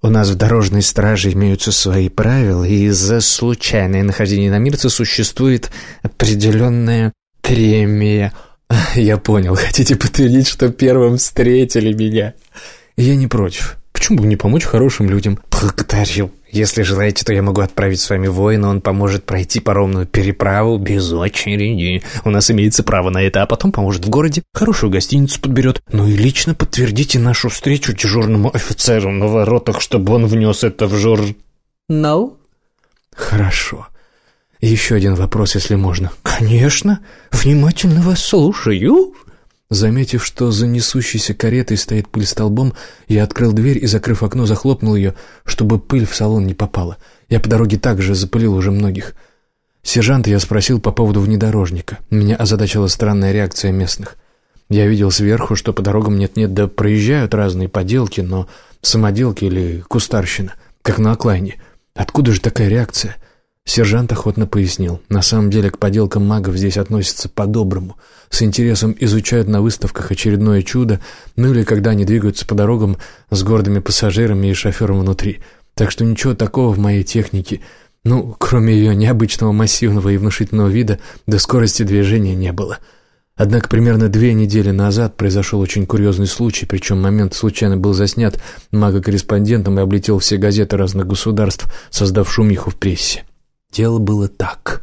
у нас в дорожной страже имеются свои правила, и из-за случайное нахождение на мирце существует определенная премия. Я понял, хотите подтвердить, что первым встретили меня? Я не против. Почему бы не помочь хорошим людям? Благодарю. Если желаете, то я могу отправить с вами воина, он поможет пройти паромную переправу без очереди. У нас имеется право на это, а потом поможет в городе, хорошую гостиницу подберет. Ну и лично подтвердите нашу встречу дежурному офицеру на воротах, чтобы он внес это в жур... No? Хорошо. Еще один вопрос, если можно. Конечно. Внимательно вас слушаю. Заметив, что за несущейся каретой стоит пыль столбом, я открыл дверь и, закрыв окно, захлопнул ее, чтобы пыль в салон не попала. Я по дороге также запылил уже многих. Сержанта я спросил по поводу внедорожника. Меня озадачила странная реакция местных. Я видел сверху, что по дорогам нет-нет, да проезжают разные поделки, но самоделки или кустарщина, как на оклайне. Откуда же такая реакция? Сержант охотно пояснил. На самом деле к поделкам магов здесь относятся по-доброму. С интересом изучают на выставках очередное чудо, ну или когда они двигаются по дорогам с гордыми пассажирами и шофером внутри. Так что ничего такого в моей технике, ну, кроме ее необычного массивного и внушительного вида, до скорости движения не было. Однако примерно две недели назад произошел очень курьезный случай, причем момент случайно был заснят мага-корреспондентом и облетел все газеты разных государств, создав шумиху в прессе. Дело было так.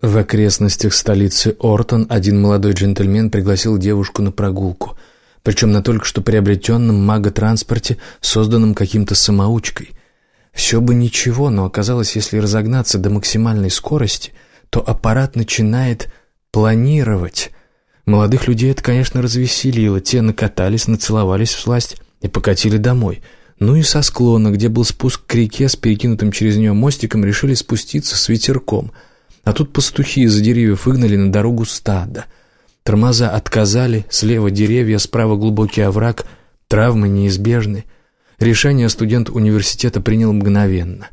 В окрестностях столицы Ортон один молодой джентльмен пригласил девушку на прогулку, причем на только что приобретенном маготранспорте, созданном каким-то самоучкой. Все бы ничего, но оказалось, если разогнаться до максимальной скорости, то аппарат начинает планировать. Молодых людей это, конечно, развеселило, те накатались, нацеловались в сласть и покатили домой — ну и со склона, где был спуск к реке с перекинутым через нее мостиком, решили спуститься с ветерком. А тут пастухи из-за деревьев выгнали на дорогу стадо. Тормоза отказали, слева деревья, справа глубокий овраг, травмы неизбежны. Решение студент университета принял мгновенно.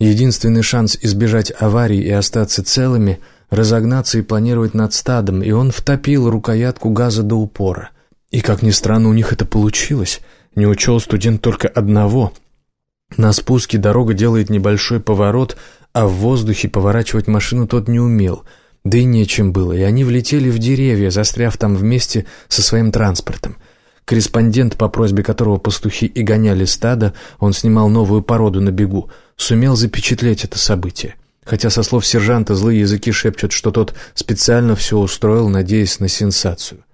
Единственный шанс избежать аварии и остаться целыми – разогнаться и планировать над стадом, и он втопил рукоятку газа до упора. И, как ни странно, у них это получилось – не учел студент только одного. На спуске дорога делает небольшой поворот, а в воздухе поворачивать машину тот не умел. Да и нечем было, и они влетели в деревья, застряв там вместе со своим транспортом. Корреспондент, по просьбе которого пастухи и гоняли стадо, он снимал новую породу на бегу, сумел запечатлеть это событие. Хотя со слов сержанта злые языки шепчут, что тот специально все устроил, надеясь на сенсацию.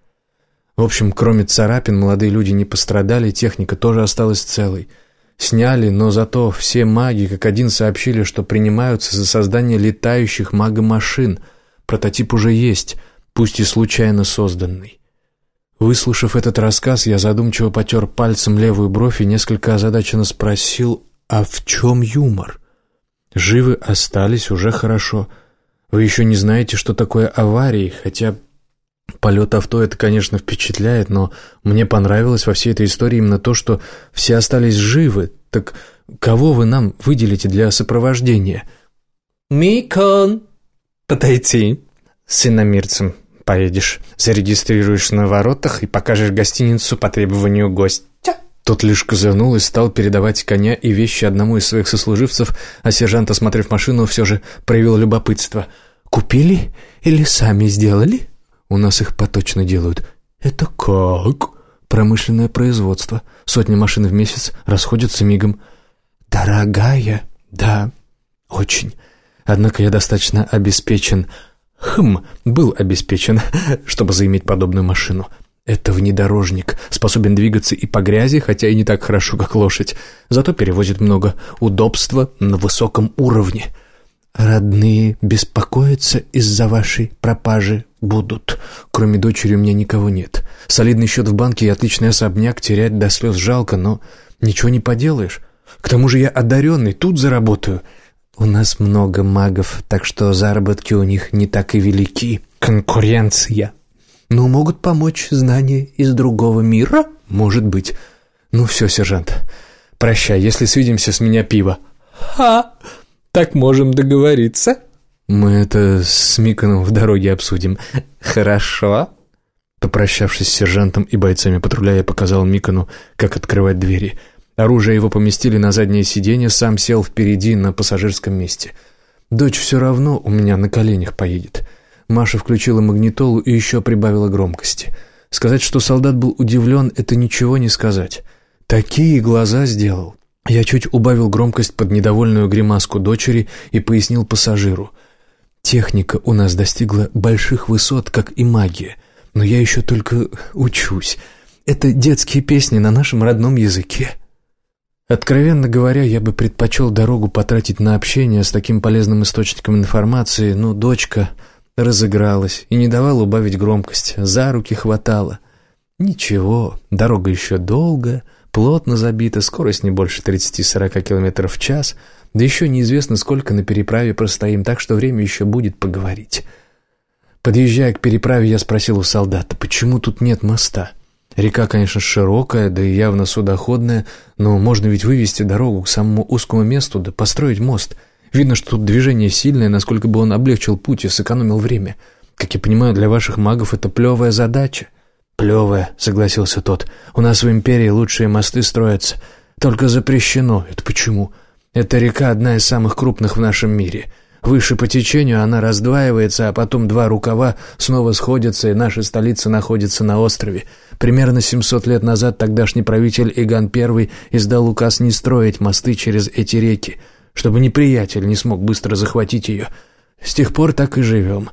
В общем, кроме царапин, молодые люди не пострадали, техника тоже осталась целой. Сняли, но зато все маги как один сообщили, что принимаются за создание летающих магомашин. Прототип уже есть, пусть и случайно созданный. Выслушав этот рассказ, я задумчиво потер пальцем левую бровь и несколько озадаченно спросил, а в чем юмор? Живы остались, уже хорошо. Вы еще не знаете, что такое аварии, хотя Полет авто — это, конечно, впечатляет, но мне понравилось во всей этой истории именно то, что все остались живы. Так кого вы нам выделите для сопровождения? «Микон!» «Подойти. С иномирцем поедешь. Зарегистрируешь на воротах и покажешь гостиницу по требованию гостя». Тот лишь козырнул и стал передавать коня и вещи одному из своих сослуживцев, а сержант, осмотрев машину, все же проявил любопытство. «Купили или сами сделали?» У нас их поточно делают. Это как? Промышленное производство. Сотни машин в месяц расходятся мигом. Дорогая? Да, очень. Однако я достаточно обеспечен. Хм, был обеспечен, чтобы заиметь подобную машину. Это внедорожник, способен двигаться и по грязи, хотя и не так хорошо, как лошадь. Зато перевозит много удобства на высоком уровне. Родные беспокоиться из-за вашей пропажи будут. Кроме дочери у меня никого нет. Солидный счет в банке и отличный особняк терять до слез жалко, но ничего не поделаешь. К тому же я одаренный, тут заработаю. У нас много магов, так что заработки у них не так и велики. Конкуренция. Но могут помочь знания из другого мира? Может быть. Ну все, сержант, прощай, если свидимся, с меня пиво. Ха! Так можем договориться? Мы это с Миконом в дороге обсудим. Хорошо. Попрощавшись с сержантом и бойцами патруля, я показал Микону, как открывать двери. Оружие его поместили на заднее сиденье, сам сел впереди на пассажирском месте. Дочь все равно у меня на коленях поедет. Маша включила магнитолу и еще прибавила громкости. Сказать, что солдат был удивлен, это ничего не сказать. Такие глаза сделал. Я чуть убавил громкость под недовольную гримаску дочери и пояснил пассажиру. «Техника у нас достигла больших высот, как и магия, но я еще только учусь. Это детские песни на нашем родном языке». Откровенно говоря, я бы предпочел дорогу потратить на общение с таким полезным источником информации, но дочка разыгралась и не давала убавить громкость, за руки хватала. Ничего, дорога еще долгая, плотно забита, скорость не больше 30-40 км в час, да еще неизвестно, сколько на переправе простоим, так что время еще будет поговорить. Подъезжая к переправе, я спросил у солдата, почему тут нет моста? Река, конечно, широкая, да и явно судоходная, но можно ведь вывести дорогу к самому узкому месту, да построить мост. Видно, что тут движение сильное, насколько бы он облегчил путь и сэкономил время. Как я понимаю, для ваших магов это плевая задача. «Плевая», — согласился тот. «У нас в Империи лучшие мосты строятся. Только запрещено. Это почему? Эта река одна из самых крупных в нашем мире. Выше по течению она раздваивается, а потом два рукава снова сходятся, и наша столица находится на острове. Примерно 700 лет назад тогдашний правитель Иган I издал указ не строить мосты через эти реки, чтобы неприятель не смог быстро захватить ее. С тех пор так и живем.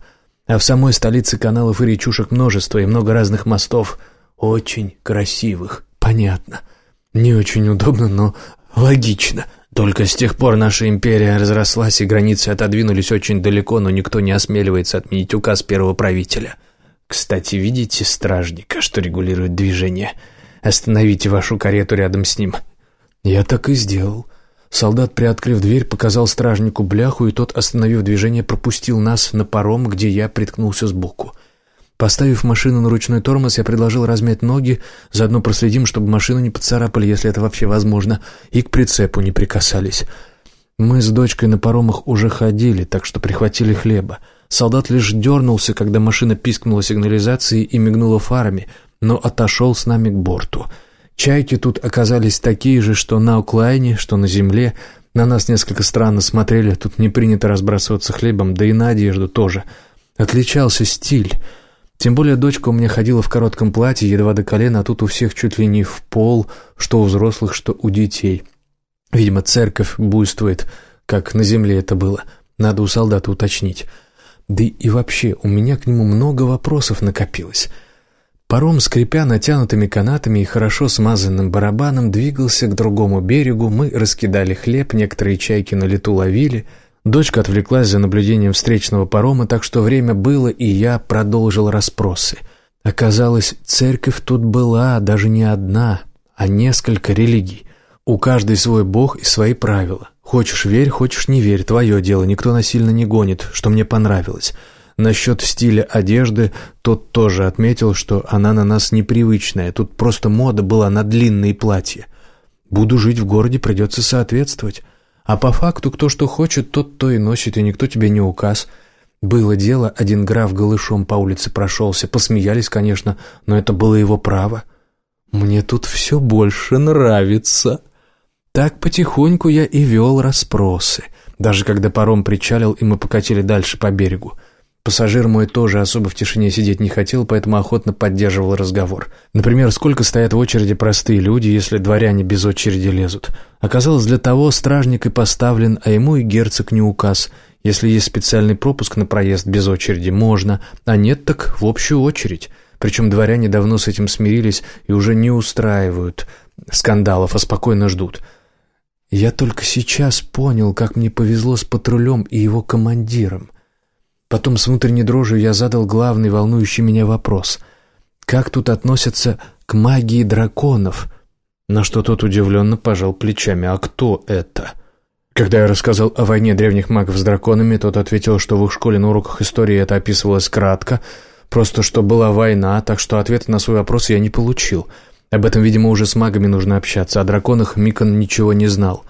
А в самой столице каналов и речушек множество, и много разных мостов. Очень красивых, понятно. Не очень удобно, но логично. Только с тех пор наша империя разрослась, и границы отодвинулись очень далеко, но никто не осмеливается отменить указ первого правителя. Кстати, видите стражника, что регулирует движение? Остановите вашу карету рядом с ним. Я так и сделал. Солдат, приоткрыв дверь, показал стражнику бляху, и тот, остановив движение, пропустил нас на паром, где я приткнулся сбоку. Поставив машину на ручной тормоз, я предложил размять ноги, заодно проследим, чтобы машину не поцарапали, если это вообще возможно, и к прицепу не прикасались. Мы с дочкой на паромах уже ходили, так что прихватили хлеба. Солдат лишь дернулся, когда машина пискнула сигнализацией и мигнула фарами, но отошел с нами к борту. Чайки тут оказались такие же, что на Уклайне, что на земле. На нас несколько странно смотрели, тут не принято разбрасываться хлебом, да и на одежду тоже. Отличался стиль — тем более дочка у меня ходила в коротком платье, едва до колена, а тут у всех чуть ли не в пол, что у взрослых, что у детей. Видимо, церковь буйствует, как на земле это было. Надо у солдата уточнить. Да и вообще, у меня к нему много вопросов накопилось. Паром, скрипя натянутыми канатами и хорошо смазанным барабаном, двигался к другому берегу, мы раскидали хлеб, некоторые чайки на лету ловили — Дочка отвлеклась за наблюдением встречного парома, так что время было, и я продолжил расспросы. Оказалось, церковь тут была даже не одна, а несколько религий. У каждой свой бог и свои правила. Хочешь верь, хочешь не верь, твое дело, никто насильно не гонит, что мне понравилось. Насчет стиля одежды тот тоже отметил, что она на нас непривычная, тут просто мода была на длинные платья. Буду жить в городе, придется соответствовать. А по факту, кто что хочет, тот то и носит, и никто тебе не указ. Было дело, один граф голышом по улице прошелся. Посмеялись, конечно, но это было его право. Мне тут все больше нравится. Так потихоньку я и вел расспросы. Даже когда паром причалил, и мы покатили дальше по берегу. Пассажир мой тоже особо в тишине сидеть не хотел, поэтому охотно поддерживал разговор. Например, сколько стоят в очереди простые люди, если дворяне без очереди лезут. Оказалось, для того стражник и поставлен, а ему и герцог не указ. Если есть специальный пропуск на проезд без очереди, можно, а нет, так в общую очередь. Причем дворяне давно с этим смирились и уже не устраивают скандалов, а спокойно ждут. Я только сейчас понял, как мне повезло с патрулем и его командиром. Потом с внутренней дрожью я задал главный волнующий меня вопрос. Как тут относятся к магии драконов? На что тот удивленно пожал плечами. А кто это? Когда я рассказал о войне древних магов с драконами, тот ответил, что в их школе на уроках истории это описывалось кратко, просто что была война, так что ответа на свой вопрос я не получил. Об этом, видимо, уже с магами нужно общаться, о драконах Микон ничего не знал.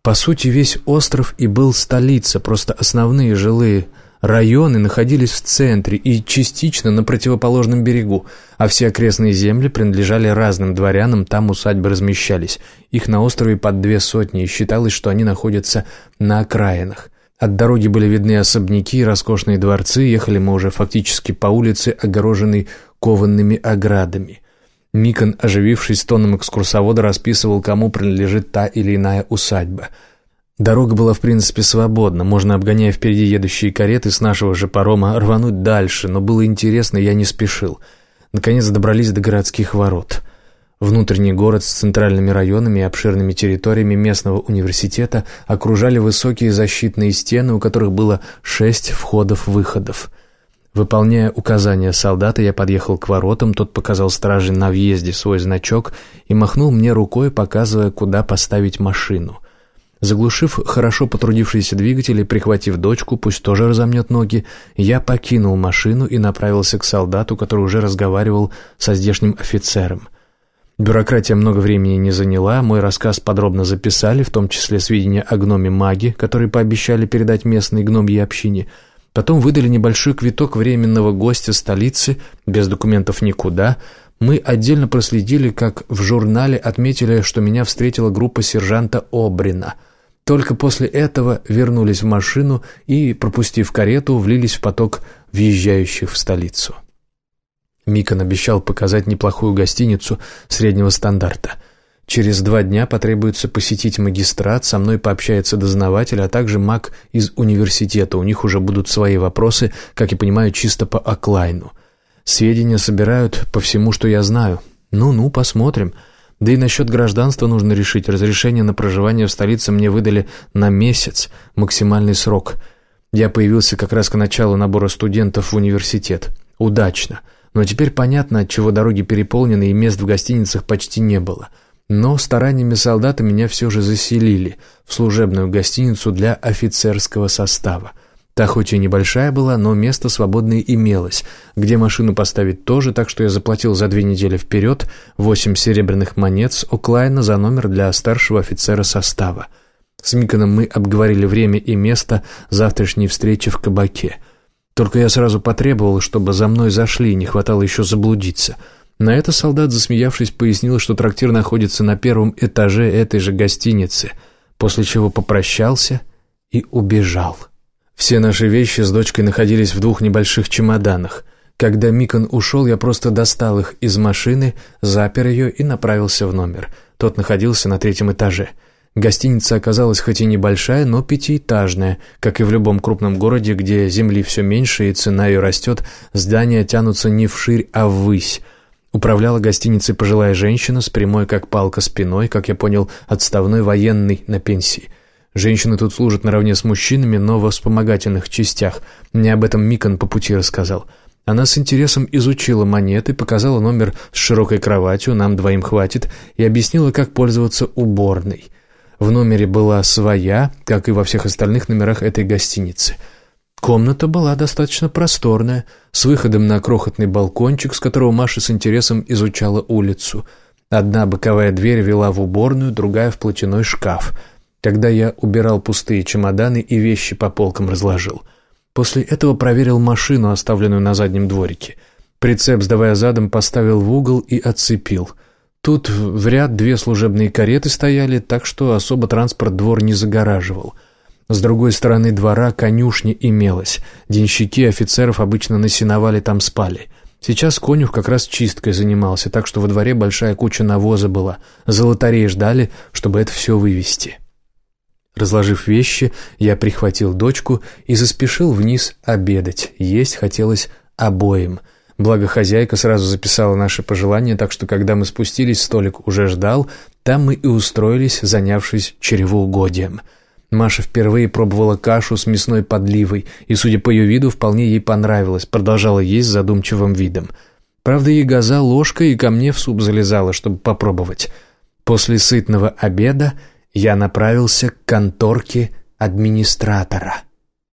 По сути, весь остров и был столица, просто основные жилые Районы находились в центре и частично на противоположном берегу, а все окрестные земли принадлежали разным дворянам, там усадьбы размещались. Их на острове под две сотни, и считалось, что они находятся на окраинах. От дороги были видны особняки и роскошные дворцы, ехали мы уже фактически по улице, огороженной кованными оградами. Микон, оживившись тоном экскурсовода, расписывал, кому принадлежит та или иная усадьба – Дорога была в принципе свободна, можно, обгоняя впереди едущие кареты с нашего же парома, рвануть дальше, но было интересно, я не спешил. Наконец добрались до городских ворот. Внутренний город с центральными районами и обширными территориями местного университета окружали высокие защитные стены, у которых было шесть входов-выходов. Выполняя указания солдата, я подъехал к воротам, тот показал страже на въезде свой значок и махнул мне рукой, показывая, куда поставить машину. Заглушив хорошо потрудившиеся двигатели, прихватив дочку, пусть тоже разомнет ноги, я покинул машину и направился к солдату, который уже разговаривал со здешним офицером. Бюрократия много времени не заняла, мой рассказ подробно записали, в том числе сведения о гноме-маге, которые пообещали передать местной гномьей общине. Потом выдали небольшой квиток временного гостя столицы, без документов никуда. Мы отдельно проследили, как в журнале отметили, что меня встретила группа сержанта Обрина — только после этого вернулись в машину и, пропустив карету, влились в поток въезжающих в столицу. Микон обещал показать неплохую гостиницу среднего стандарта. Через два дня потребуется посетить магистрат, со мной пообщается дознаватель, а также маг из университета. У них уже будут свои вопросы, как я понимаю, чисто по оклайну. Сведения собирают по всему, что я знаю. Ну-ну, посмотрим. Да и насчет гражданства нужно решить. Разрешение на проживание в столице мне выдали на месяц, максимальный срок. Я появился как раз к началу набора студентов в университет. Удачно. Но теперь понятно, от чего дороги переполнены и мест в гостиницах почти не было. Но стараниями солдата меня все же заселили в служебную гостиницу для офицерского состава – Та хоть и небольшая была, но место свободное имелось, где машину поставить тоже, так что я заплатил за две недели вперед восемь серебряных монет с Оклайна за номер для старшего офицера состава. С Миконом мы обговорили время и место завтрашней встречи в кабаке. Только я сразу потребовал, чтобы за мной зашли, не хватало еще заблудиться. На это солдат, засмеявшись, пояснил, что трактир находится на первом этаже этой же гостиницы, после чего попрощался и убежал. Все наши вещи с дочкой находились в двух небольших чемоданах. Когда Микон ушел, я просто достал их из машины, запер ее и направился в номер. Тот находился на третьем этаже. Гостиница оказалась хоть и небольшая, но пятиэтажная. Как и в любом крупном городе, где земли все меньше и цена ее растет, здания тянутся не вширь, а ввысь. Управляла гостиницей пожилая женщина с прямой как палка спиной, как я понял, отставной военный на пенсии – Женщины тут служат наравне с мужчинами, но в вспомогательных частях. Мне об этом Микон по пути рассказал. Она с интересом изучила монеты, показала номер с широкой кроватью, нам двоим хватит, и объяснила, как пользоваться уборной. В номере была своя, как и во всех остальных номерах этой гостиницы. Комната была достаточно просторная, с выходом на крохотный балкончик, с которого Маша с интересом изучала улицу. Одна боковая дверь вела в уборную, другая в платяной шкаф — когда я убирал пустые чемоданы и вещи по полкам разложил. После этого проверил машину, оставленную на заднем дворике. Прицеп, сдавая задом, поставил в угол и отцепил. Тут в ряд две служебные кареты стояли, так что особо транспорт двор не загораживал. С другой стороны двора конюшня имелась. Денщики офицеров обычно на сеновале там спали. Сейчас конюх как раз чисткой занимался, так что во дворе большая куча навоза была. Золотарей ждали, чтобы это все вывести. Разложив вещи, я прихватил дочку и заспешил вниз обедать. Есть хотелось обоим. Благо хозяйка сразу записала наши пожелания, так что когда мы спустились, столик уже ждал, там мы и устроились, занявшись чревоугодием. Маша впервые пробовала кашу с мясной подливой, и, судя по ее виду, вполне ей понравилось, продолжала есть с задумчивым видом. Правда, ягоза ложкой и ко мне в суп залезала, чтобы попробовать. После сытного обеда я направился к конторке администратора.